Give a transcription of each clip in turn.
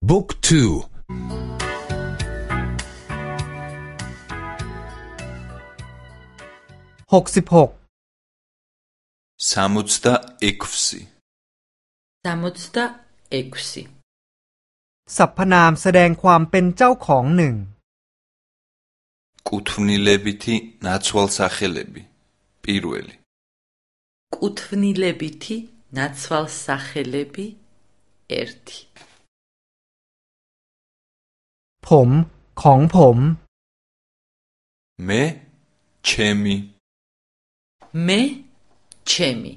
Book 2 66 66 66สรรพนามแสดงความเป็นเจ้าของหนึ่งกุทวนิเลบิที่นัทวัลซาเคเลบิปีรุเอลิกุทวนิเลบิที่นัทวัลซาเคเลบิเอร์ทีผม ของผม เมเชมิ เมเชมิ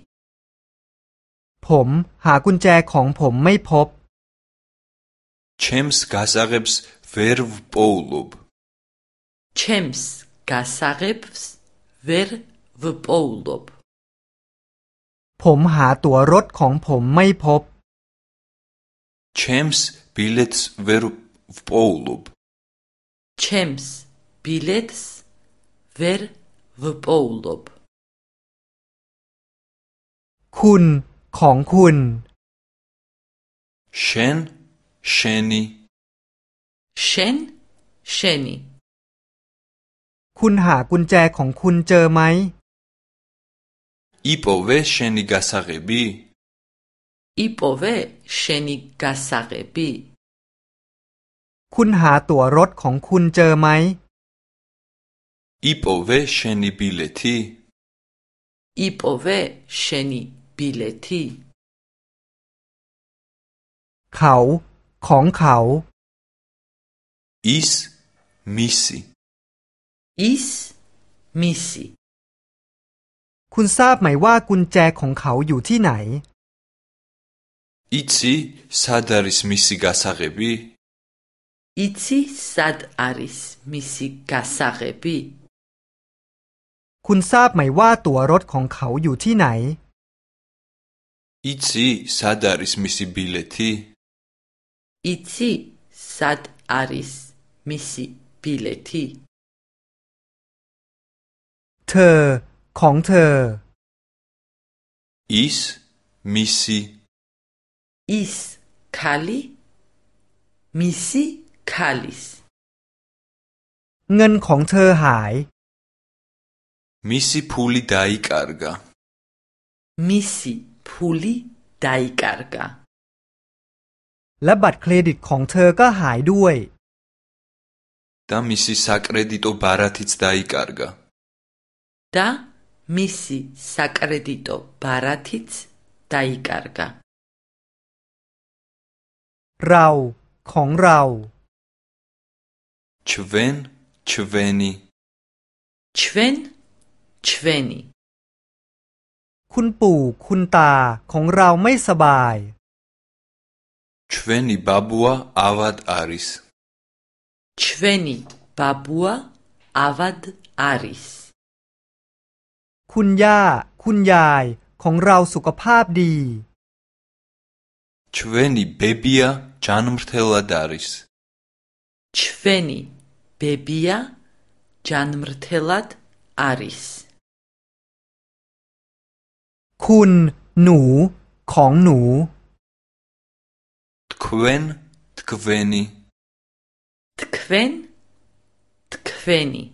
ผมหากุญแจของผมไม่พบ เชมส์กาซาเรบส์เวอร์ฟโปูลบเชมส์กาซาเรบส์เวอร์ฟโปูลบผมหาตั๋วรถของผมไม่พบ เชมส์บิลเลตส์เวอร์ป в п о л ლ ო ბ ჩემს ბილეთს ვერ ვპოულობ. คุณ ของคุณ Шен шени. Шен шени. คุณหากุญแจของคุณเจอไหม იპოვე შენი გ ა ს ა ღ ე ბ อ იპოვე შენი กาซา ღ ე บีคุณหาตั๋วรถของคุณเจอไหม Υποβέ σένι πιλετή. Υποβέ σένι πιλετή. เขาของเขาอิสมิซ η อิสมิซ η คุณทราบไหมว่ากุญแจของเขาอยู่ที่ไหนิซ ი ซาดาริสมิซิกาซาเกบี ი ც ซ სად არის მისი กาซาเร ბ ีคุณทราบไหมว่าตัวรถของเขาอยู่ที่ไหนอิซิซาดาริสมิซิบิเลตีอิซิซาดาริสมิซิบิเลตีเธอ ของเธอ อิส มิซิอิส คาลี มิซิ cáliz เงินของเธอหาย มิ ს ิพูลิไดกา ა რ გ ა მ ิ ს ი ფული დ ა กา ა რ გ ა และบัตรเครดิตของเธอก็หายด้วย და მისი საკრედიტო ბ ა า ა თ ი ც დ ა ი კ ა กาด და მისი ს ა კ რ รดิตอ ბ ารา თ ิ ც ไดกา ა რ გ ა เราของเรา ჩვენ ჩვენი ჩვენ ჩვენი คุณปู่คุณตาของเราไม่สบาย ჩვენი ბაბუა ავად არის ჩვენი ბაბუა ავად არის คุณย่าคุณยายของเราสุขภาพดีวนีเบบ ე อาจานมรเทลลาดาริส ჩვენი ბებია ჯანმრთელად არის คุณหนูของหนูทควนทควนีทควนทควนี่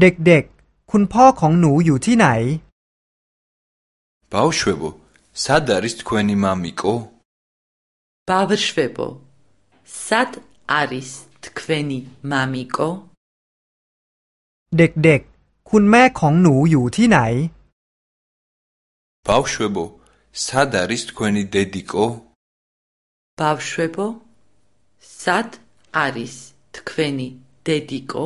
เด็กๆ คุณพ่อของหนูอยู่ที่ไหนบาวชเวโบซาดาริสทควนี่มามิโกบาวชเวโบซาด არის თქვენი мамიკო? დეკ-დეკ, ქუნ მე ქონ ნუ იუ თი ნაი? ბავშვებო, სად არის თქვენი დედიკო? ბავშვებო, სად არის თქვენი დედიკო?